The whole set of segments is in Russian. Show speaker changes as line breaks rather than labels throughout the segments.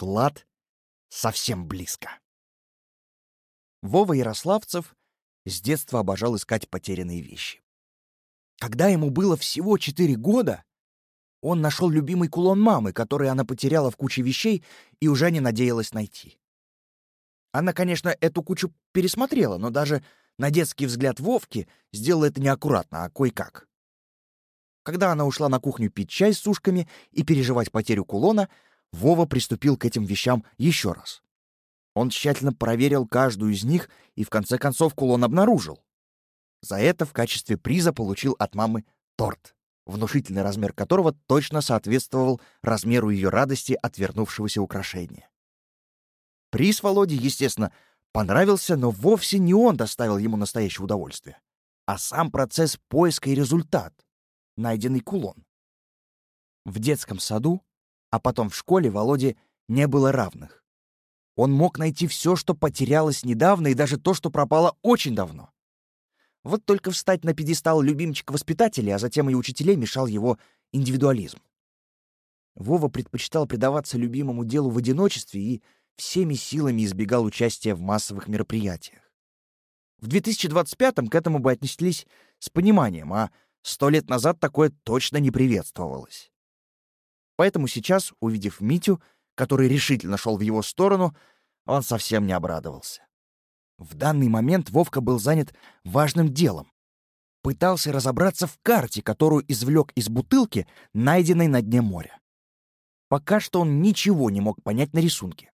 Клад совсем близко. Вова Ярославцев с детства обожал искать потерянные вещи. Когда ему было всего четыре года, он нашел любимый кулон мамы, который она потеряла в куче вещей и уже не надеялась найти. Она, конечно, эту кучу пересмотрела, но даже на детский взгляд Вовки сделала это неаккуратно, а кое-как. Когда она ушла на кухню пить чай с сушками и переживать потерю кулона, Вова приступил к этим вещам еще раз. Он тщательно проверил каждую из них и в конце концов кулон обнаружил. За это в качестве приза получил от мамы торт, внушительный размер которого точно соответствовал размеру ее радости от вернувшегося украшения. Приз Володе, естественно, понравился, но вовсе не он доставил ему настоящее удовольствие, а сам процесс поиска и результат — найденный кулон. В детском саду, а потом в школе Володе не было равных. Он мог найти все, что потерялось недавно, и даже то, что пропало очень давно. Вот только встать на пьедестал любимчика воспитателей, а затем и учителей мешал его индивидуализм. Вова предпочитал предаваться любимому делу в одиночестве и всеми силами избегал участия в массовых мероприятиях. В 2025-м к этому бы отнеслись с пониманием, а сто лет назад такое точно не приветствовалось. Поэтому сейчас, увидев Митю, который решительно шел в его сторону, он совсем не обрадовался. В данный момент Вовка был занят важным делом. Пытался разобраться в карте, которую извлек из бутылки, найденной на дне моря. Пока что он ничего не мог понять на рисунке.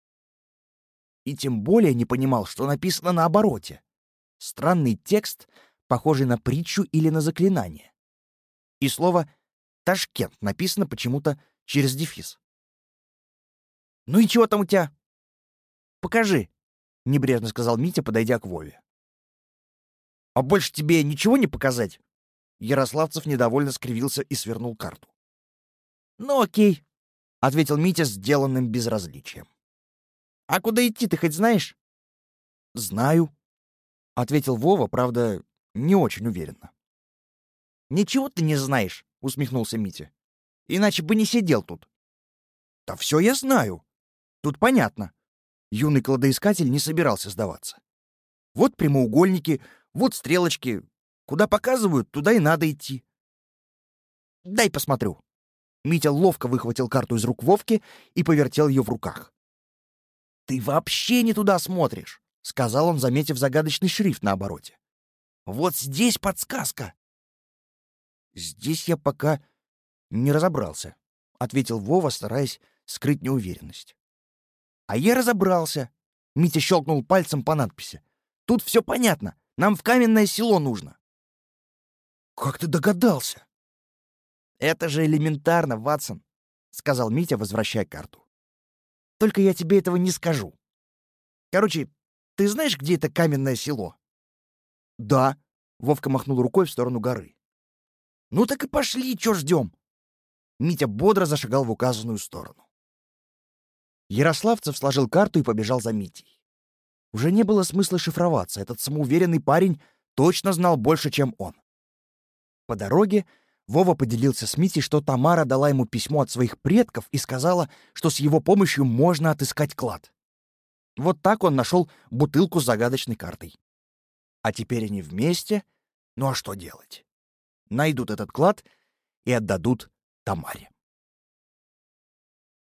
И тем более не понимал, что написано на обороте. Странный текст, похожий на притчу или на заклинание. И слово «Ташкент» написано почему-то через дефис. «Ну и чего там у тебя?» «Покажи», — небрежно сказал Митя, подойдя к Вове. «А больше тебе ничего не показать?» Ярославцев недовольно скривился и свернул карту. «Ну окей», — ответил Митя сделанным безразличием. «А куда идти ты хоть знаешь?» «Знаю», — ответил Вова, правда, не очень уверенно. «Ничего ты не знаешь», — усмехнулся Митя. «Иначе бы не сидел тут». «Да все я знаю. Тут понятно. Юный кладоискатель не собирался сдаваться. Вот прямоугольники, вот стрелочки. Куда показывают, туда и надо идти. Дай посмотрю. Митя ловко выхватил карту из рук Вовки и повертел ее в руках. «Ты вообще не туда смотришь», — сказал он, заметив загадочный шрифт на обороте. «Вот здесь подсказка». «Здесь я пока не разобрался», — ответил Вова, стараясь скрыть неуверенность. А я разобрался. Митя щелкнул пальцем по надписи. Тут все понятно. Нам в каменное село нужно. Как ты догадался? Это же элементарно, Ватсон, сказал Митя, возвращая карту. Только я тебе этого не скажу. Короче, ты знаешь, где это каменное село? Да, Вовка махнул рукой в сторону горы. Ну так и пошли, чё ждем? Митя бодро зашагал в указанную сторону. Ярославцев сложил карту и побежал за Митей. Уже не было смысла шифроваться, этот самоуверенный парень точно знал больше, чем он. По дороге Вова поделился с Митей, что Тамара дала ему письмо от своих предков и сказала, что с его помощью можно отыскать клад. Вот так он нашел бутылку с загадочной картой. А теперь они вместе. Ну а что делать? Найдут этот клад и отдадут Тамаре.